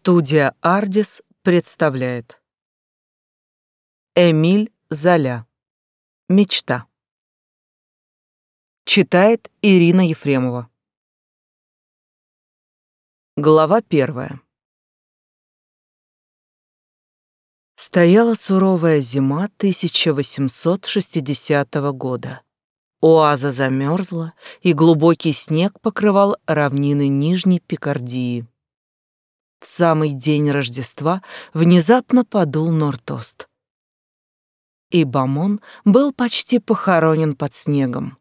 Студия «Ардис» представляет. Эмиль Золя. «Мечта» Читает Ирина Ефремова. Глава первая. Стояла суровая зима 1860 года. Оаза замерзла, и глубокий снег покрывал равнины Нижней Пикардии. В самый день Рождества внезапно подул Нортост. И Бамон был почти похоронен под снегом.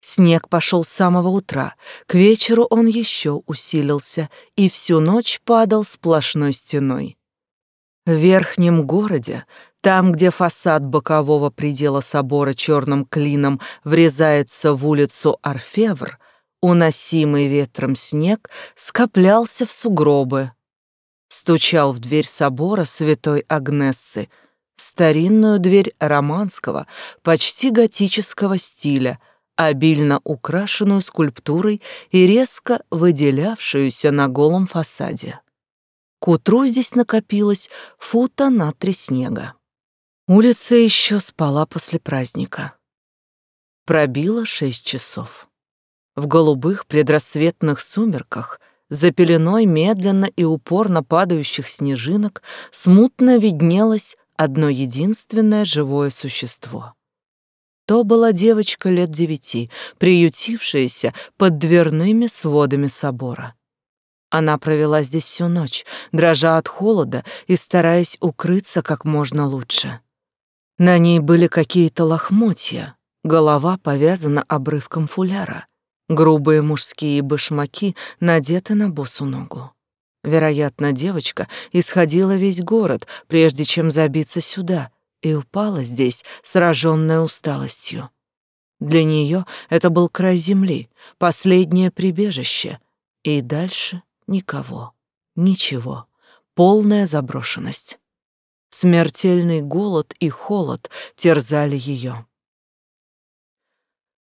Снег пошел с самого утра, к вечеру он еще усилился и всю ночь падал сплошной стеной. В верхнем городе, там, где фасад бокового предела собора черным клином врезается в улицу Орфевр, уносимый ветром снег скоплялся в сугробы, стучал в дверь собора святой Агнессы, старинную дверь романского, почти готического стиля, обильно украшенную скульптурой и резко выделявшуюся на голом фасаде. К утру здесь накопилось фута на три снега. Улица еще спала после праздника. Пробило шесть часов. В голубых предрассветных сумерках за пеленой медленно и упорно падающих снежинок смутно виднелось одно единственное живое существо. То была девочка лет девяти, приютившаяся под дверными сводами собора. Она провела здесь всю ночь, дрожа от холода и стараясь укрыться как можно лучше. На ней были какие-то лохмотья, голова повязана обрывком фуляра — Грубые мужские башмаки надеты на босу ногу. Вероятно, девочка исходила весь город, прежде чем забиться сюда, и упала здесь, сраженная усталостью. Для нее это был край земли, последнее прибежище, и дальше никого, ничего, полная заброшенность. Смертельный голод и холод терзали ее.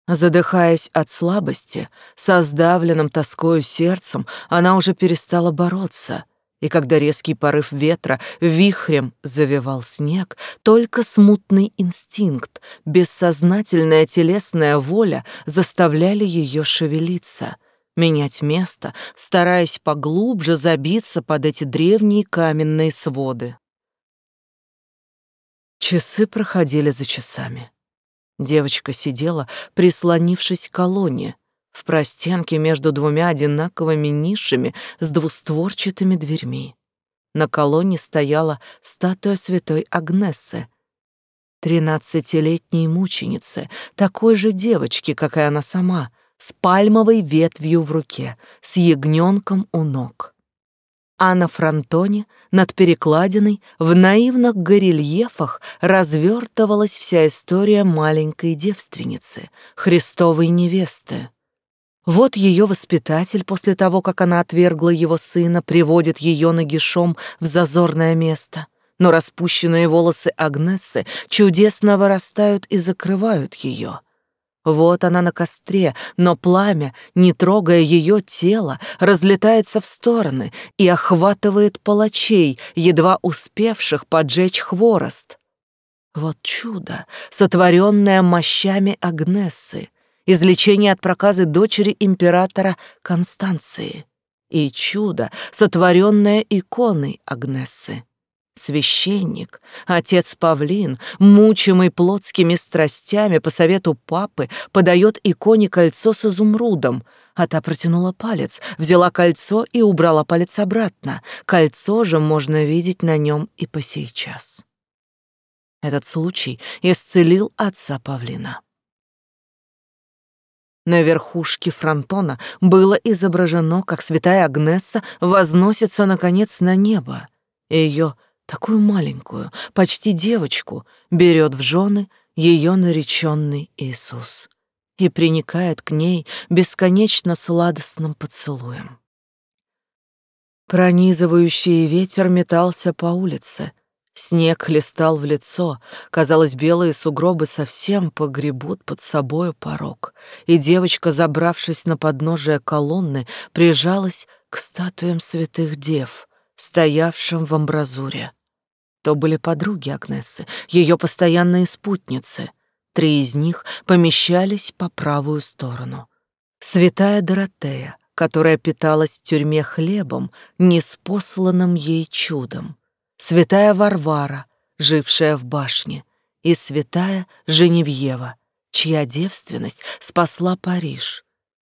Задыхаясь от слабости, со сдавленным тоскою сердцем, она уже перестала бороться, и когда резкий порыв ветра вихрем завивал снег, только смутный инстинкт, бессознательная телесная воля заставляли ее шевелиться, менять место, стараясь поглубже забиться под эти древние каменные своды. Часы проходили за часами. Девочка сидела, прислонившись к колонне, в простенке между двумя одинаковыми нишами с двустворчатыми дверьми. На колонне стояла статуя святой Агнессы, тринадцатилетней мученицы, такой же девочки, как и она сама, с пальмовой ветвью в руке, с ягненком у ног а на фронтоне над перекладиной в наивных горельефах развертывалась вся история маленькой девственницы, Христовой невесты. Вот ее воспитатель после того, как она отвергла его сына, приводит ее нагишом в зазорное место, но распущенные волосы Агнессы чудесно вырастают и закрывают ее — вот она на костре, но пламя, не трогая ее тело, разлетается в стороны и охватывает палачей, едва успевших поджечь хворост. Вот чудо, сотворенное мощами Агнессы, излечение от проказы дочери императора Констанции, и чудо, сотворенное иконой Агнессы. Священник, отец Павлин, мучимый плотскими страстями по совету папы, подает иконе кольцо с изумрудом, а та протянула палец, взяла кольцо и убрала палец обратно. Кольцо же можно видеть на нем и по сей час. Этот случай исцелил отца Павлина. На верхушке фронтона было изображено, как святая Агнесса возносится, наконец, на небо. Ее такую маленькую, почти девочку, берет в жены ее нареченный Иисус и приникает к ней бесконечно сладостным поцелуем. Пронизывающий ветер метался по улице, снег хлестал в лицо, казалось, белые сугробы совсем погребут под собою порог, и девочка, забравшись на подножие колонны, прижалась к статуям святых дев — стоявшем в амбразуре. То были подруги Агнессы, ее постоянные спутницы. Три из них помещались по правую сторону. Святая Доротея, которая питалась в тюрьме хлебом, неспосланным ей чудом. Святая Варвара, жившая в башне, и святая Женевьева, чья девственность спасла Париж.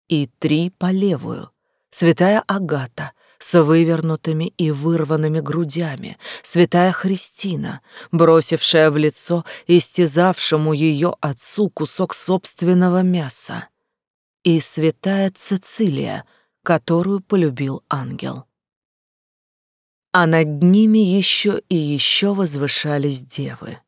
И три по левую. Святая Агата, с вывернутыми и вырванными грудями, святая Христина, бросившая в лицо истязавшему ее отцу кусок собственного мяса, и святая Цицилия, которую полюбил ангел. А над ними еще и еще возвышались девы.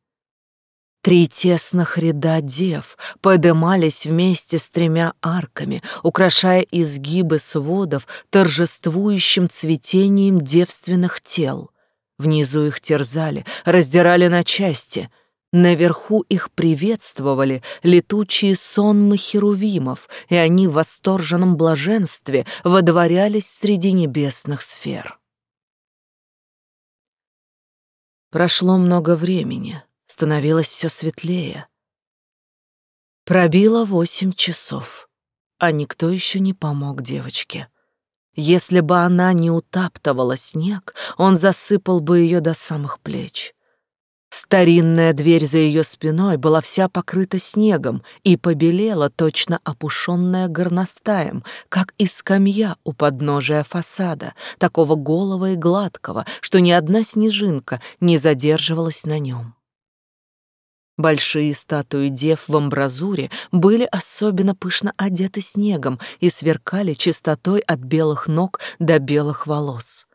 Три тесных ряда дев подымались вместе с тремя арками, украшая изгибы сводов торжествующим цветением девственных тел. Внизу их терзали, раздирали на части. Наверху их приветствовали летучие сонмы херувимов, и они в восторженном блаженстве водворялись среди небесных сфер. Прошло много времени, становилось все светлее. Пробило восемь часов, а никто еще не помог девочке. Если бы она не утаптывала снег, он засыпал бы ее до самых плеч. Старинная дверь за ее спиной была вся покрыта снегом и побелела, точно опушенная горностаем, как и скамья у подножия фасада, такого голого и гладкого, что ни одна снежинка не задерживалась на нем. Большие статуи дев в амбразуре были особенно пышно одеты снегом и сверкали чистотой от белых ног до белых волос.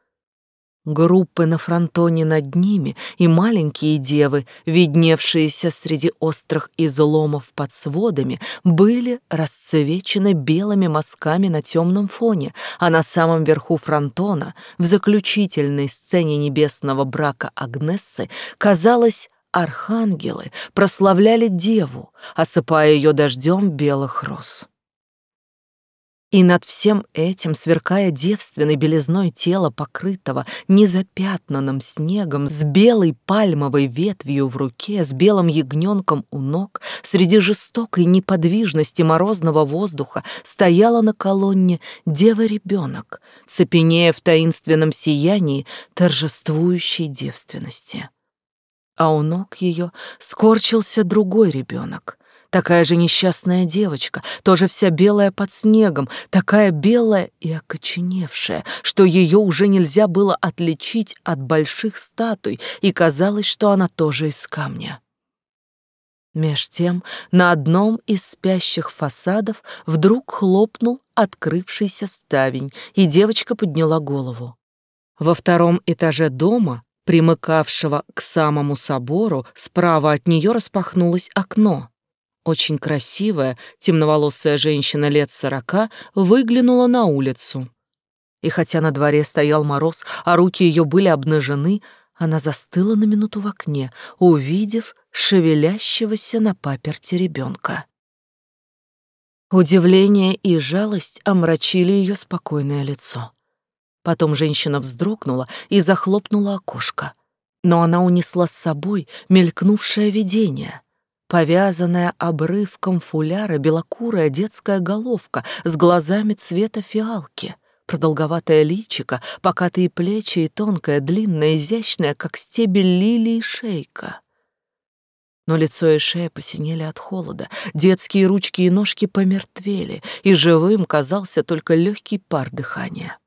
Группы на фронтоне над ними и маленькие девы, видневшиеся среди острых изломов под сводами, были расцвечены белыми мазками на темном фоне, а на самом верху фронтона, в заключительной сцене небесного брака Агнессы, казалось, архангелы прославляли деву, осыпая ее дождем белых роз. И над всем этим, сверкая девственной белизной тела, покрытого незапятнанным снегом, с белой пальмовой ветвью в руке, с белым ягненком у ног, среди жестокой неподвижности морозного воздуха, стояла на колонне дева-ребенок, цепенея в таинственном сиянии торжествующей девственности а у ног ее скорчился другой ребенок. Такая же несчастная девочка, тоже вся белая под снегом, такая белая и окоченевшая, что ее уже нельзя было отличить от больших статуй, и казалось, что она тоже из камня. Меж тем на одном из спящих фасадов вдруг хлопнул открывшийся ставень, и девочка подняла голову. Во втором этаже дома примыкавшего к самому собору, справа от нее распахнулось окно. Очень красивая, темноволосая женщина лет сорока выглянула на улицу. И хотя на дворе стоял мороз, а руки ее были обнажены, она застыла на минуту в окне, увидев шевелящегося на паперте ребенка. Удивление и жалость омрачили ее спокойное лицо. Потом женщина вздрогнула и захлопнула окошко. Но она унесла с собой мелькнувшее видение. Повязанная обрывком фуляра белокурая детская головка с глазами цвета фиалки — продолговатое личико, покатые плечи и тонкая, длинная, изящная, как стебель лилии, шейка. Но лицо и шея посинели от холода, детские ручки и ножки помертвели, и живым казался только легкий пар дыхания.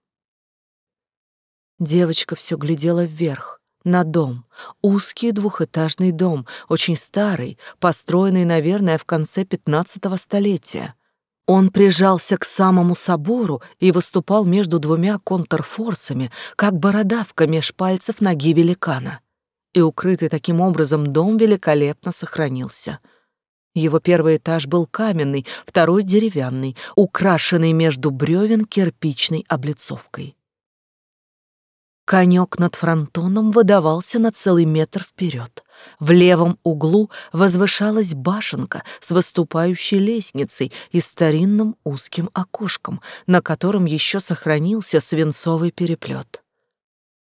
Девочка все глядела вверх, на дом. Узкий двухэтажный дом, очень старый, построенный, наверное, в конце пятнадцатого столетия. Он прижался к самому собору и выступал между двумя контрфорсами, как бородавка меж пальцев ноги великана. И укрытый таким образом дом великолепно сохранился. Его первый этаж был каменный, второй — деревянный, украшенный между бревен кирпичной облицовкой. Конек над фронтоном выдавался на целый метр вперед. В левом углу возвышалась башенка с выступающей лестницей и старинным узким окошком, на котором еще сохранился свинцовый переплет.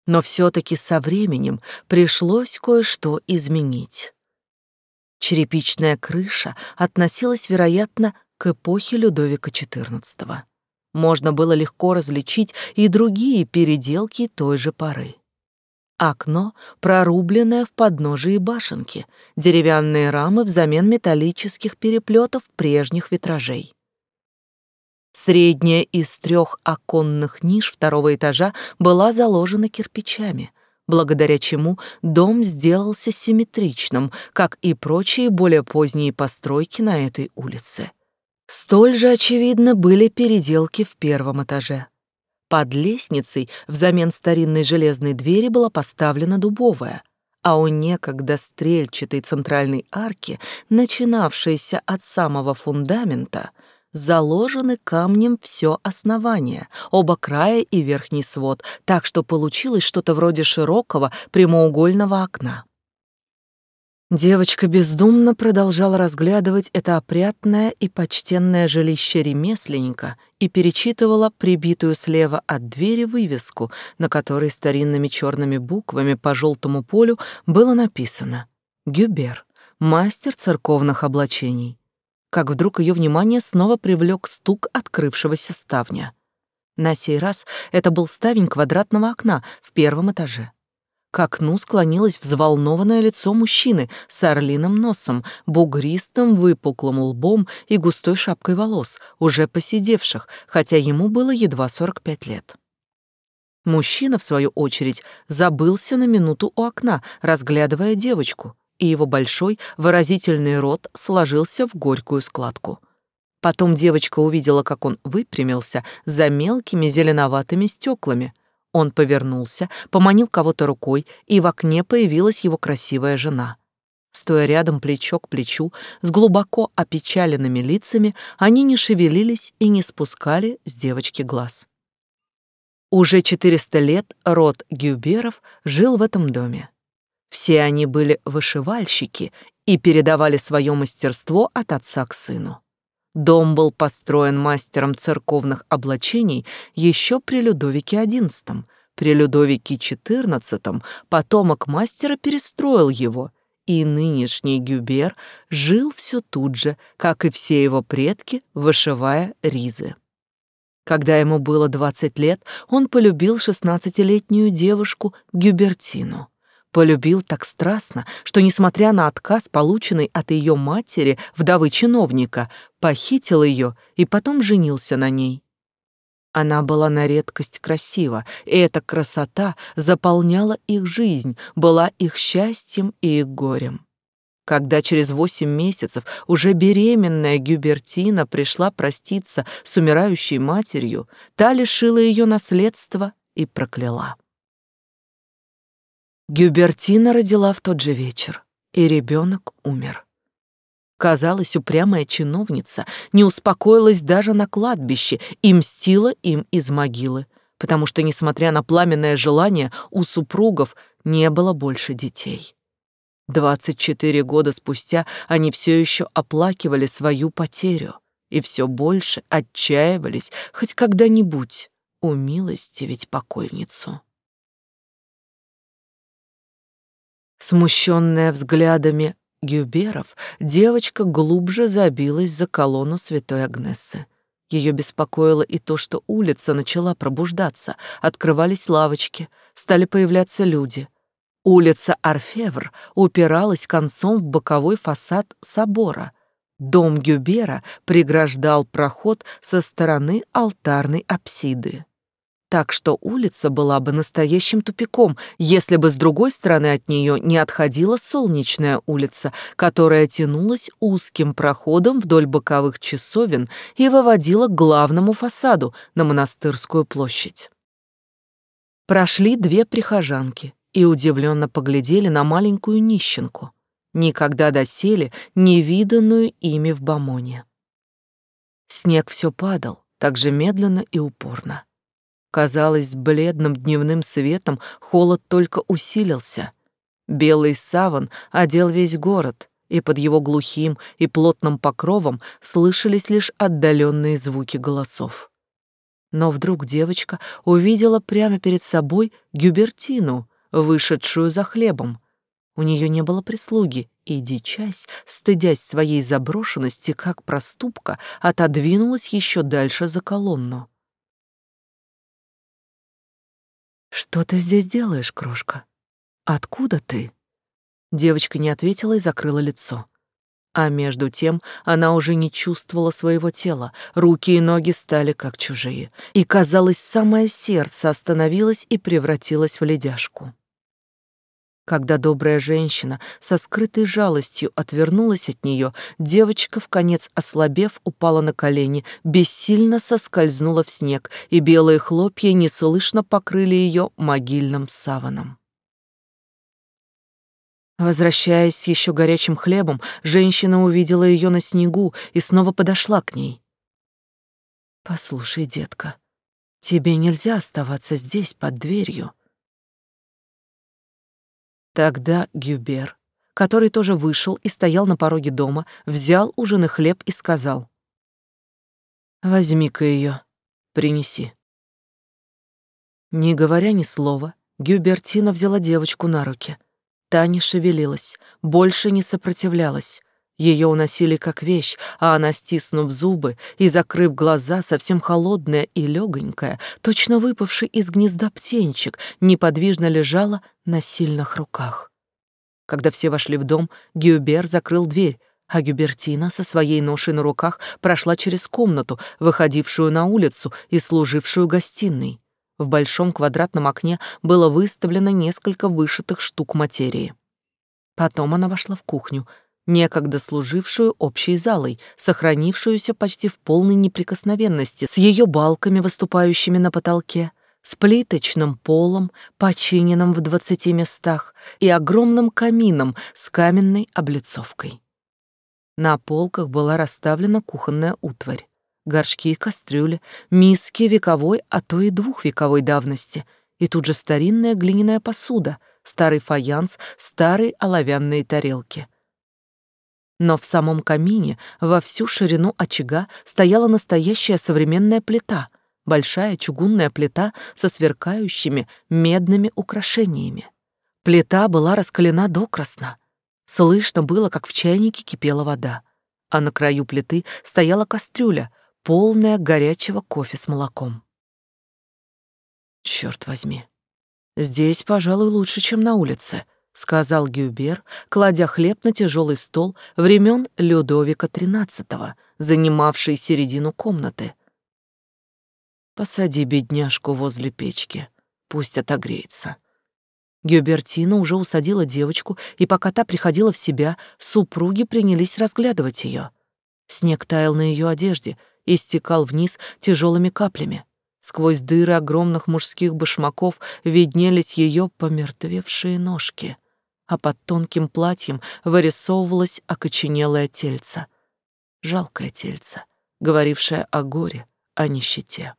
Но все-таки со временем пришлось кое-что изменить. Черепичная крыша относилась, вероятно, к эпохе Людовика XIV. Можно было легко различить и другие переделки той же поры. Окно, прорубленное в подножии башенки, деревянные рамы взамен металлических переплетов прежних витражей. Средняя из трех оконных ниш второго этажа была заложена кирпичами, благодаря чему дом сделался симметричным, как и прочие более поздние постройки на этой улице. Столь же очевидно были переделки в первом этаже. Под лестницей взамен старинной железной двери была поставлена дубовая, а у некогда стрельчатой центральной арки, начинавшейся от самого фундамента, заложены камнем все основание, оба края и верхний свод, так что получилось что-то вроде широкого прямоугольного окна. Девочка бездумно продолжала разглядывать это опрятное и почтенное жилище ремесленника и перечитывала прибитую слева от двери вывеску, на которой старинными черными буквами по желтому полю было написано «Гюбер, мастер церковных облачений». Как вдруг ее внимание снова привлек стук открывшегося ставня. На сей раз это был ставень квадратного окна в первом этаже. К окну склонилось взволнованное лицо мужчины с орлиным носом, бугристым выпуклым лбом и густой шапкой волос, уже посидевших, хотя ему было едва 45 лет. Мужчина, в свою очередь, забылся на минуту у окна, разглядывая девочку, и его большой выразительный рот сложился в горькую складку. Потом девочка увидела, как он выпрямился за мелкими зеленоватыми стеклами — он повернулся, поманил кого-то рукой, и в окне появилась его красивая жена. Стоя рядом плечо к плечу, с глубоко опечаленными лицами, они не шевелились и не спускали с девочки глаз. Уже 400 лет род Гюберов жил в этом доме. Все они были вышивальщики и передавали свое мастерство от отца к сыну. Дом был построен мастером церковных облачений еще при Людовике XI. При Людовике XIV потомок мастера перестроил его, и нынешний Гюбер жил все тут же, как и все его предки, вышивая ризы. Когда ему было 20 лет, он полюбил 16-летнюю девушку Гюбертину. Полюбил так страстно, что, несмотря на отказ, полученный от ее матери, вдовы чиновника, похитил ее и потом женился на ней. Она была на редкость красива, и эта красота заполняла их жизнь, была их счастьем и их горем. Когда через восемь месяцев уже беременная Гюбертина пришла проститься с умирающей матерью, та лишила ее наследства и прокляла. Гюбертина родила в тот же вечер, и ребенок умер. Казалось, упрямая чиновница не успокоилась даже на кладбище и мстила им из могилы, потому что, несмотря на пламенное желание, у супругов не было больше детей. Двадцать четыре года спустя они все еще оплакивали свою потерю и все больше отчаивались хоть когда-нибудь умилостивить покойницу. Смущенная взглядами Гюберов, девочка глубже забилась за колонну святой Агнессы. Ее беспокоило и то, что улица начала пробуждаться, открывались лавочки, стали появляться люди. Улица Арфевр упиралась концом в боковой фасад собора. Дом Гюбера преграждал проход со стороны алтарной апсиды так что улица была бы настоящим тупиком, если бы с другой стороны от нее не отходила солнечная улица, которая тянулась узким проходом вдоль боковых часовен и выводила к главному фасаду на монастырскую площадь. Прошли две прихожанки и удивленно поглядели на маленькую нищенку, никогда доселе невиданную ими в Бамоне. Снег все падал, так же медленно и упорно. Казалось, бледным дневным светом холод только усилился. Белый саван одел весь город, и под его глухим и плотным покровом слышались лишь отдаленные звуки голосов. Но вдруг девочка увидела прямо перед собой Гюбертину, вышедшую за хлебом. У нее не было прислуги, и дичась, стыдясь своей заброшенности как проступка, отодвинулась еще дальше за колонну. «Что ты здесь делаешь, крошка? Откуда ты?» Девочка не ответила и закрыла лицо. А между тем она уже не чувствовала своего тела, руки и ноги стали как чужие, и, казалось, самое сердце остановилось и превратилось в ледяшку. Когда добрая женщина со скрытой жалостью отвернулась от нее, девочка, в конец ослабев, упала на колени, бессильно соскользнула в снег, и белые хлопья неслышно покрыли ее могильным саваном. Возвращаясь с еще горячим хлебом, женщина увидела ее на снегу и снова подошла к ней. «Послушай, детка, тебе нельзя оставаться здесь, под дверью». Тогда Гюбер, который тоже вышел и стоял на пороге дома, взял у жены хлеб и сказал. «Возьми-ка ее, принеси». Не говоря ни слова, Гюбертина взяла девочку на руки — Та не шевелилась, больше не сопротивлялась. Ее уносили как вещь, а она, стиснув зубы и закрыв глаза, совсем холодная и легонькая, точно выпавший из гнезда птенчик, неподвижно лежала на сильных руках. Когда все вошли в дом, Гюбер закрыл дверь, а Гюбертина со своей ношей на руках прошла через комнату, выходившую на улицу и служившую гостиной. В большом квадратном окне было выставлено несколько вышитых штук материи. Потом она вошла в кухню, некогда служившую общей залой, сохранившуюся почти в полной неприкосновенности, с ее балками, выступающими на потолке, с плиточным полом, починенным в двадцати местах, и огромным камином с каменной облицовкой. На полках была расставлена кухонная утварь горшки и кастрюли, миски вековой, а то и двухвековой давности, и тут же старинная глиняная посуда, старый фаянс, старые оловянные тарелки. Но в самом камине во всю ширину очага стояла настоящая современная плита, большая чугунная плита со сверкающими медными украшениями. Плита была раскалена докрасно. Слышно было, как в чайнике кипела вода, а на краю плиты стояла кастрюля, полная горячего кофе с молоком. Черт возьми, здесь, пожалуй, лучше, чем на улице, сказал Гюбер, кладя хлеб на тяжелый стол времен Людовика XIII, занимавший середину комнаты. Посади бедняжку возле печки, пусть отогреется. Гюбертина уже усадила девочку, и пока та приходила в себя, супруги принялись разглядывать ее. Снег таял на ее одежде, и стекал вниз тяжелыми каплями. Сквозь дыры огромных мужских башмаков виднелись ее помертвевшие ножки, а под тонким платьем вырисовывалось окоченелое тельце. Жалкое тельце, говорившее о горе, о нищете.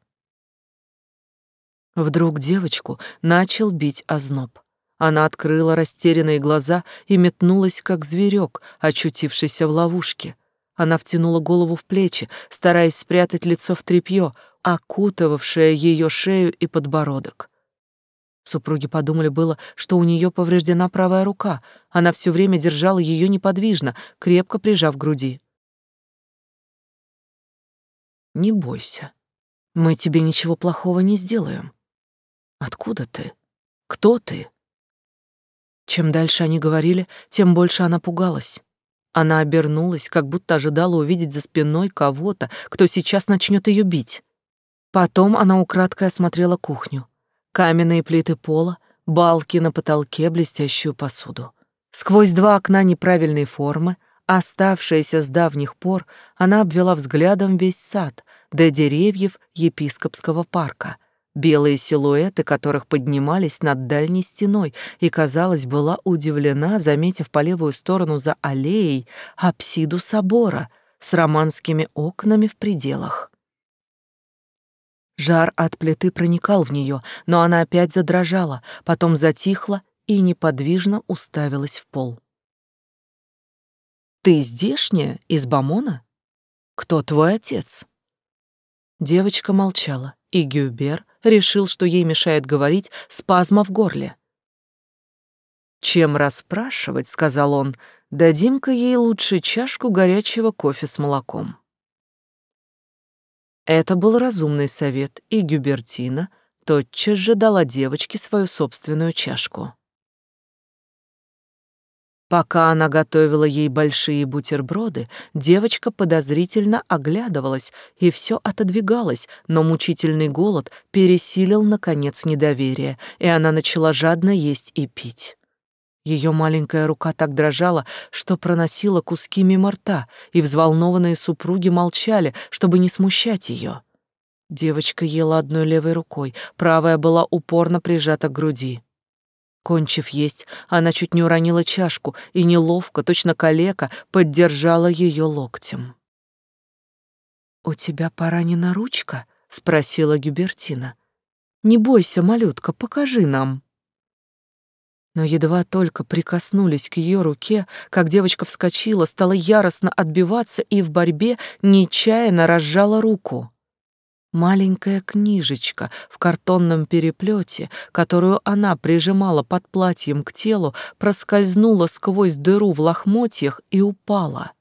Вдруг девочку начал бить озноб. Она открыла растерянные глаза и метнулась, как зверек, очутившийся в ловушке. Она втянула голову в плечи, стараясь спрятать лицо в тряпье, окутывавшее ее шею и подбородок. Супруги подумали было, что у нее повреждена правая рука. Она все время держала ее неподвижно, крепко прижав к груди. «Не бойся. Мы тебе ничего плохого не сделаем. Откуда ты? Кто ты?» Чем дальше они говорили, тем больше она пугалась. Она обернулась, как будто ожидала увидеть за спиной кого-то, кто сейчас начнет ее бить. Потом она украдкой осмотрела кухню. Каменные плиты пола, балки на потолке, блестящую посуду. Сквозь два окна неправильной формы, оставшиеся с давних пор, она обвела взглядом весь сад до деревьев епископского парка — белые силуэты которых поднимались над дальней стеной, и, казалось, была удивлена, заметив по левую сторону за аллеей апсиду собора с романскими окнами в пределах. Жар от плиты проникал в нее, но она опять задрожала, потом затихла и неподвижно уставилась в пол. «Ты здешняя, из Бамона? Кто твой отец?» Девочка молчала и Гюбер решил, что ей мешает говорить спазма в горле. «Чем расспрашивать?» — сказал он. «Дадим-ка ей лучше чашку горячего кофе с молоком». Это был разумный совет, и Гюбертина тотчас же дала девочке свою собственную чашку. Пока она готовила ей большие бутерброды, девочка подозрительно оглядывалась и все отодвигалась, но мучительный голод пересилил, наконец, недоверие, и она начала жадно есть и пить. Ее маленькая рука так дрожала, что проносила куски мимо рта, и взволнованные супруги молчали, чтобы не смущать ее. Девочка ела одной левой рукой, правая была упорно прижата к груди. Кончив есть, она чуть не уронила чашку и неловко, точно калека, поддержала ее локтем. «У тебя поранена ручка?» — спросила Гюбертина. «Не бойся, малютка, покажи нам». Но едва только прикоснулись к ее руке, как девочка вскочила, стала яростно отбиваться и в борьбе нечаянно разжала руку. Маленькая книжечка в картонном переплете, которую она прижимала под платьем к телу, проскользнула сквозь дыру в лохмотьях и упала.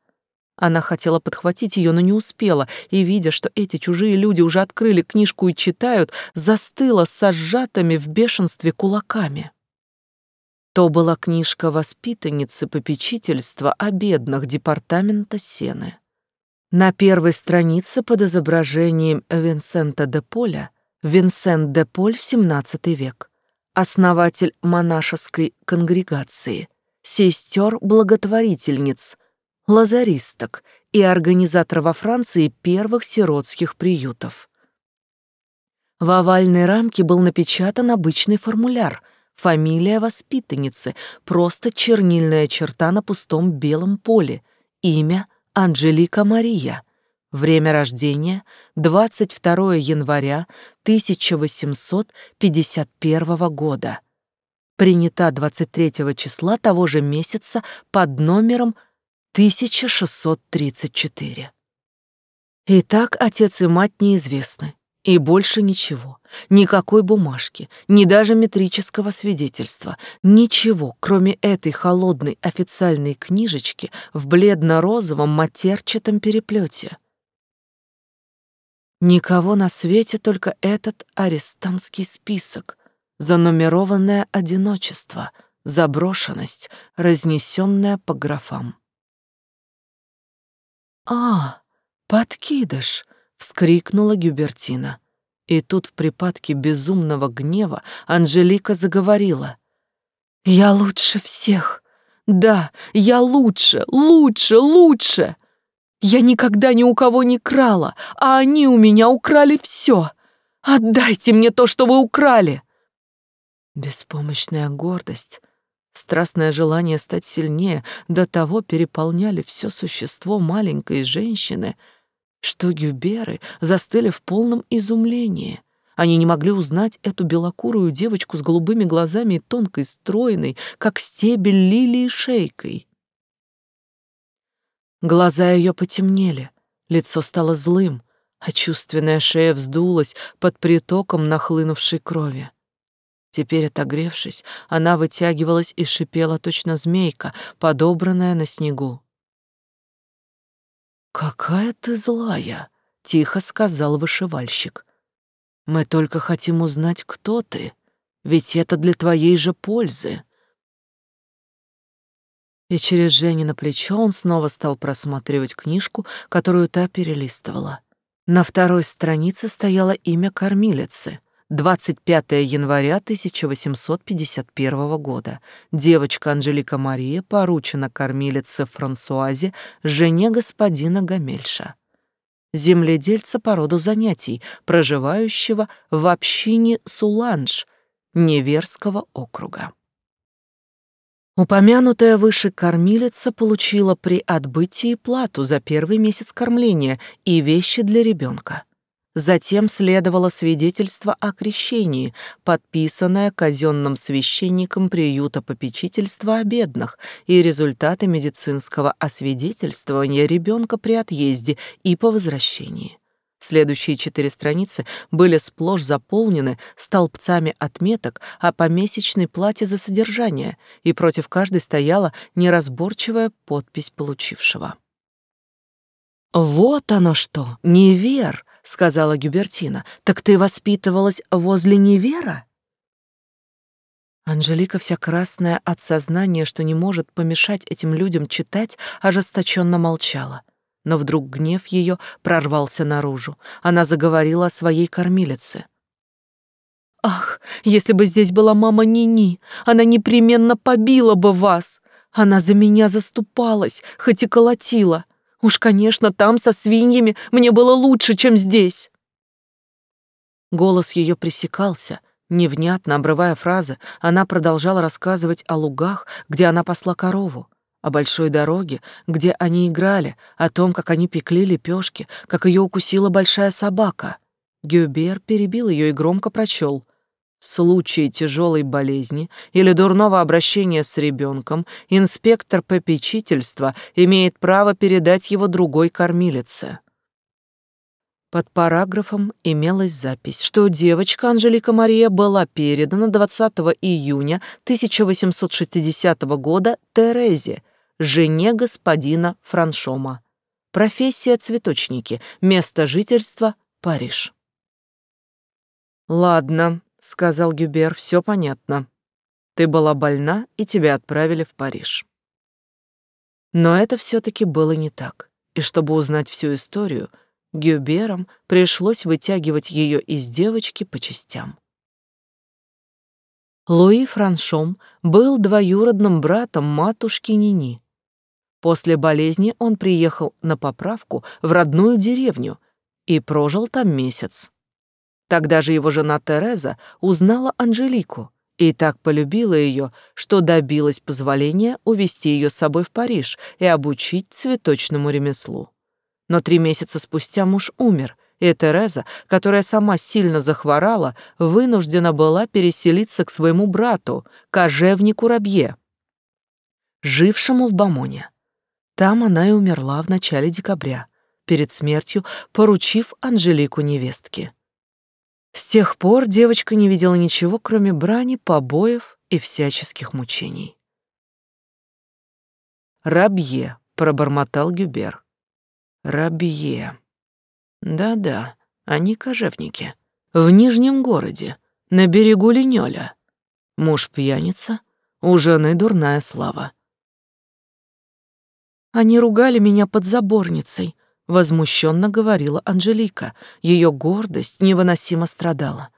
Она хотела подхватить ее, но не успела, и, видя, что эти чужие люди уже открыли книжку и читают, застыла с сжатыми в бешенстве кулаками. То была книжка воспитанницы попечительства о бедных департамента Сены. На первой странице под изображением Винсента де Поля Винсент де Поль, XVII век, основатель монашеской конгрегации, сестер-благотворительниц, лазаристок и организатор во Франции первых сиротских приютов. В овальной рамке был напечатан обычный формуляр, фамилия воспитанницы, просто чернильная черта на пустом белом поле, имя — Анжелика Мария. Время рождения 22 января 1851 года. Принята 23 числа того же месяца под номером 1634. Итак, отец и мать неизвестны. И больше ничего. Никакой бумажки, ни даже метрического свидетельства. Ничего, кроме этой холодной официальной книжечки в бледно-розовом матерчатом переплете. Никого на свете, только этот арестантский список, занумерованное одиночество, заброшенность, разнесенная по графам. «А, подкидыш!» Вскрикнула Гюбертина. И тут в припадке безумного гнева Анжелика заговорила. «Я лучше всех! Да, я лучше, лучше, лучше! Я никогда ни у кого не крала, а они у меня украли все! Отдайте мне то, что вы украли!» Беспомощная гордость, страстное желание стать сильнее до того переполняли все существо маленькой женщины — что гюберы застыли в полном изумлении. Они не могли узнать эту белокурую девочку с голубыми глазами и тонкой, стройной, как стебель лилии шейкой. Глаза ее потемнели, лицо стало злым, а чувственная шея вздулась под притоком нахлынувшей крови. Теперь, отогревшись, она вытягивалась и шипела точно змейка, подобранная на снегу. «Какая ты злая!» — тихо сказал вышивальщик. «Мы только хотим узнать, кто ты, ведь это для твоей же пользы». И через Жене на плечо он снова стал просматривать книжку, которую та перелистывала. На второй странице стояло имя кормилицы — 25 января 1851 года. Девочка Анжелика Мария поручена кормилице Франсуазе, жене господина Гамельша. Земледельца по роду занятий, проживающего в общине Суланж Неверского округа. Упомянутая выше кормилица получила при отбытии плату за первый месяц кормления и вещи для ребенка. Затем следовало свидетельство о крещении, подписанное казенным священником приюта попечительства о бедных, и результаты медицинского освидетельствования ребенка при отъезде и по возвращении. Следующие четыре страницы были сплошь заполнены столбцами отметок о помесячной плате за содержание, и против каждой стояла неразборчивая подпись получившего. «Вот оно что, невер!» — сказала Гюбертина. «Так ты воспитывалась возле невера?» Анжелика, вся красная от сознания, что не может помешать этим людям читать, ожесточенно молчала. Но вдруг гнев ее прорвался наружу. Она заговорила о своей кормилице. «Ах, если бы здесь была мама Нини, она непременно побила бы вас. Она за меня заступалась, хоть и колотила. Уж, конечно, там со свиньями мне было лучше, чем здесь». Голос ее пресекался, невнятно обрывая фразы, она продолжала рассказывать о лугах, где она пасла корову, о большой дороге, где они играли, о том, как они пекли лепешки, как ее укусила большая собака. Гюбер перебил ее и громко прочел. В случае тяжелой болезни или дурного обращения с ребенком инспектор попечительства имеет право передать его другой кормилице. Под параграфом имелась запись, что девочка Анжелика Мария была передана 20 июня 1860 года Терезе, жене господина Франшома. Профессия цветочники, место жительства Париж. Ладно, сказал Гюбер, все понятно. Ты была больна, и тебя отправили в Париж. Но это все таки было не так. И чтобы узнать всю историю, Гюберам пришлось вытягивать ее из девочки по частям. Луи Франшом был двоюродным братом матушки Нини. После болезни он приехал на поправку в родную деревню и прожил там месяц. Тогда же его жена Тереза узнала Анжелику и так полюбила ее, что добилась позволения увезти ее с собой в Париж и обучить цветочному ремеслу. Но три месяца спустя муж умер, и Тереза, которая сама сильно захворала, вынуждена была переселиться к своему брату, кожевнику Рабье, жившему в Бамоне. Там она и умерла в начале декабря, перед смертью поручив Анжелику невестке. С тех пор девочка не видела ничего, кроме брани, побоев и всяческих мучений. «Рабье», — пробормотал Гюбер. «Рабье. Да-да, они кожевники. В Нижнем городе, на берегу Линёля. Муж пьяница, у жены дурная слава. Они ругали меня под заборницей, возмущенно говорила Анжелика. Ее гордость невыносимо страдала.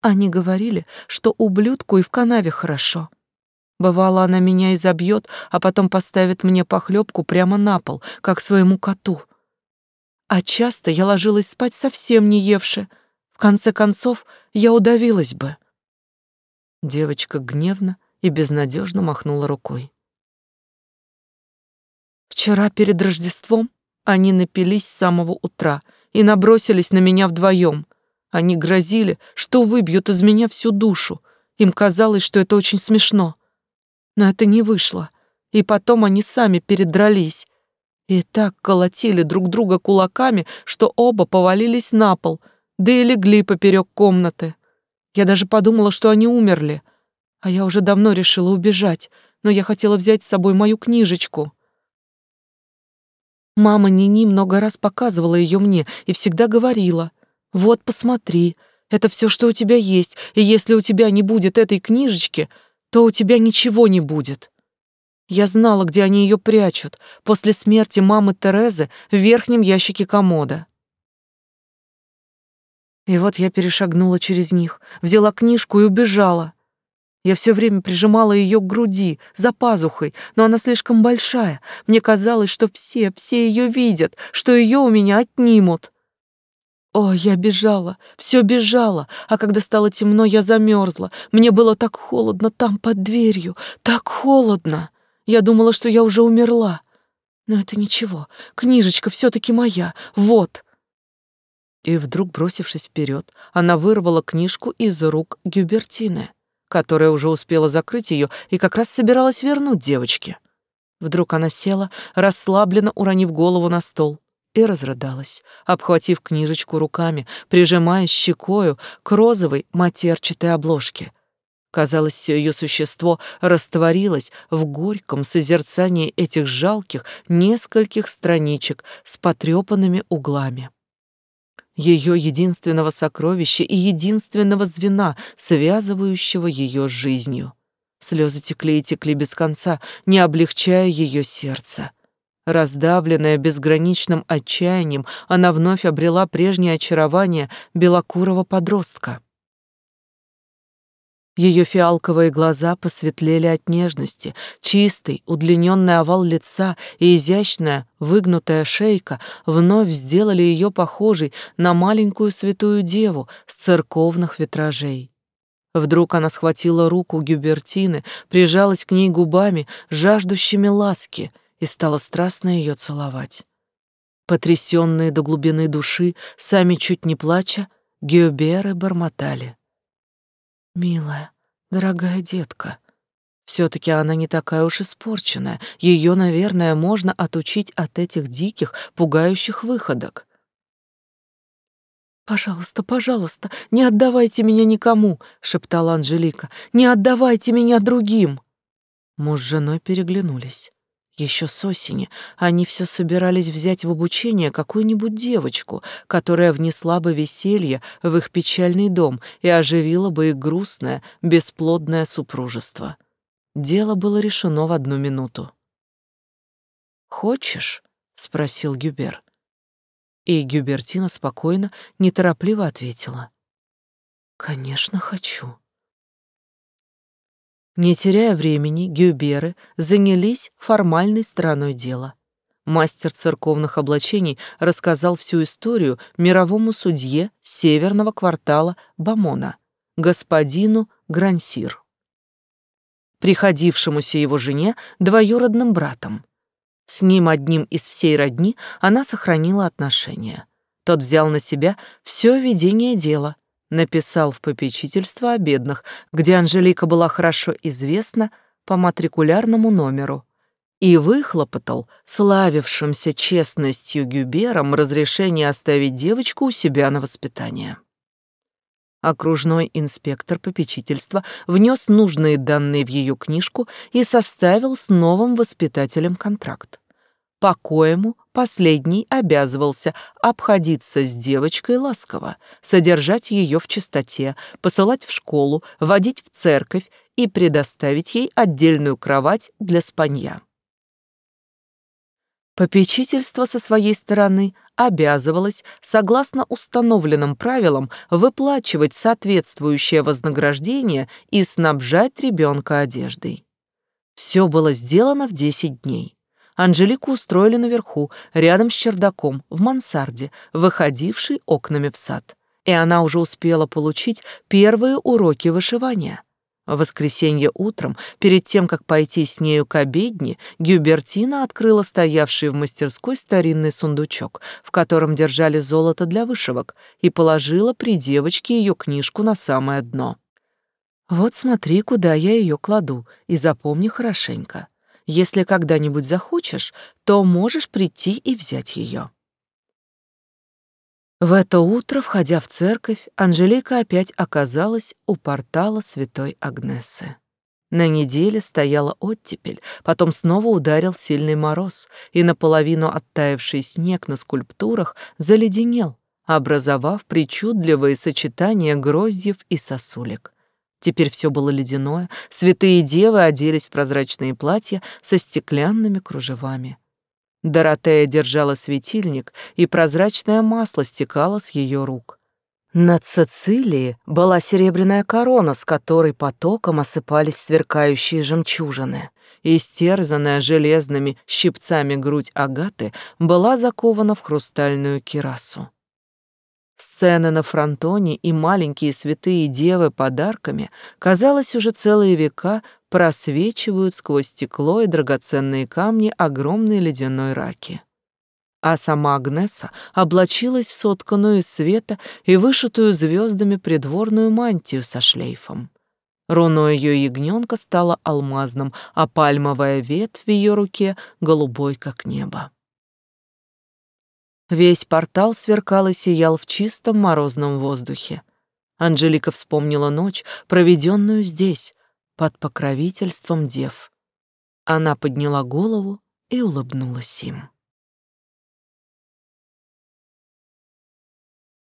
Они говорили, что ублюдку и в канаве хорошо. Бывало, она меня изобьет, а потом поставит мне похлебку прямо на пол, как своему коту. А часто я ложилась спать совсем не евши. В конце концов, я удавилась бы. Девочка гневно и безнадежно махнула рукой. Вчера перед Рождеством они напились с самого утра и набросились на меня вдвоем. Они грозили, что выбьют из меня всю душу. Им казалось, что это очень смешно. Но это не вышло. И потом они сами передрались. И так колотили друг друга кулаками, что оба повалились на пол, да и легли поперек комнаты. Я даже подумала, что они умерли. А я уже давно решила убежать, но я хотела взять с собой мою книжечку. Мама Нини много раз показывала ее мне и всегда говорила, «Вот, посмотри, это все, что у тебя есть, и если у тебя не будет этой книжечки, то у тебя ничего не будет». Я знала, где они ее прячут, после смерти мамы Терезы в верхнем ящике комода. И вот я перешагнула через них, взяла книжку и убежала. Я все время прижимала ее к груди, за пазухой, но она слишком большая. Мне казалось, что все, все ее видят, что ее у меня отнимут. О, я бежала, все бежала, а когда стало темно, я замерзла. Мне было так холодно там под дверью, так холодно. Я думала, что я уже умерла. Но это ничего, книжечка все таки моя, вот. И вдруг, бросившись вперед, она вырвала книжку из рук Гюбертины которая уже успела закрыть ее и как раз собиралась вернуть девочке. Вдруг она села, расслабленно уронив голову на стол, и разрыдалась, обхватив книжечку руками, прижимаясь щекою к розовой матерчатой обложке. Казалось, все ее существо растворилось в горьком созерцании этих жалких нескольких страничек с потрепанными углами. Ее единственного сокровища и единственного звена, связывающего ее с жизнью. Слезы текли и текли без конца, не облегчая ее сердце. Раздавленная безграничным отчаянием, она вновь обрела прежнее очарование белокурого подростка. Ее фиалковые глаза посветлели от нежности, чистый, удлиненный овал лица и изящная, выгнутая шейка вновь сделали ее похожей на маленькую святую деву с церковных витражей. Вдруг она схватила руку Гюбертины, прижалась к ней губами, жаждущими ласки, и стала страстно ее целовать. Потрясенные до глубины души, сами чуть не плача, Гюберы бормотали. «Милая, дорогая детка, все-таки она не такая уж испорченная. Ее, наверное, можно отучить от этих диких, пугающих выходок. «Пожалуйста, пожалуйста, не отдавайте меня никому», — шептала Анжелика. «Не отдавайте меня другим». Муж с женой переглянулись. Еще с осени они все собирались взять в обучение какую-нибудь девочку, которая внесла бы веселье в их печальный дом и оживила бы их грустное, бесплодное супружество. Дело было решено в одну минуту. «Хочешь?» — спросил Гюбер. И Гюбертина спокойно, неторопливо ответила. «Конечно, хочу». Не теряя времени, Гюберы занялись формальной стороной дела. Мастер церковных облачений рассказал всю историю мировому судье северного квартала Бамона, господину Грансир, приходившемуся его жене двоюродным братом. С ним одним из всей родни она сохранила отношения. Тот взял на себя все ведение дела, написал в попечительство о бедных, где Анжелика была хорошо известна по матрикулярному номеру, и выхлопотал славившимся честностью Гюбером разрешение оставить девочку у себя на воспитание. Окружной инспектор попечительства внес нужные данные в ее книжку и составил с новым воспитателем контракт. По коему последний обязывался обходиться с девочкой ласково, содержать ее в чистоте, посылать в школу, водить в церковь и предоставить ей отдельную кровать для спанья. Попечительство со своей стороны обязывалось, согласно установленным правилам, выплачивать соответствующее вознаграждение и снабжать ребенка одеждой. Все было сделано в 10 дней. Анжелику устроили наверху, рядом с чердаком, в мансарде, выходившей окнами в сад. И она уже успела получить первые уроки вышивания. В воскресенье утром, перед тем, как пойти с нею к обедне, Гюбертина открыла стоявший в мастерской старинный сундучок, в котором держали золото для вышивок, и положила при девочке ее книжку на самое дно. «Вот смотри, куда я ее кладу, и запомни хорошенько. Если когда-нибудь захочешь, то можешь прийти и взять ее». В это утро, входя в церковь, Анжелика опять оказалась у портала святой Агнессы. На неделе стояла оттепель, потом снова ударил сильный мороз, и наполовину оттаивший снег на скульптурах заледенел, образовав причудливые сочетания гроздьев и сосулек. Теперь все было ледяное, святые девы оделись в прозрачные платья со стеклянными кружевами. Доротея держала светильник, и прозрачное масло стекало с ее рук. На Цицилии была серебряная корона, с которой потоком осыпались сверкающие жемчужины. Истерзанная железными щипцами грудь Агаты была закована в хрустальную кирасу. Сцены на фронтоне и маленькие святые девы подарками, казалось, уже целые века просвечивают сквозь стекло и драгоценные камни огромной ледяной раки. А сама Агнеса облачилась в сотканную из света и вышитую звездами придворную мантию со шлейфом. Руно ее ягненка стало алмазным, а пальмовая ветвь в ее руке голубой, как небо. Весь портал сверкал и сиял в чистом морозном воздухе. Анжелика вспомнила ночь, проведенную здесь, под покровительством дев. Она подняла голову и улыбнулась им.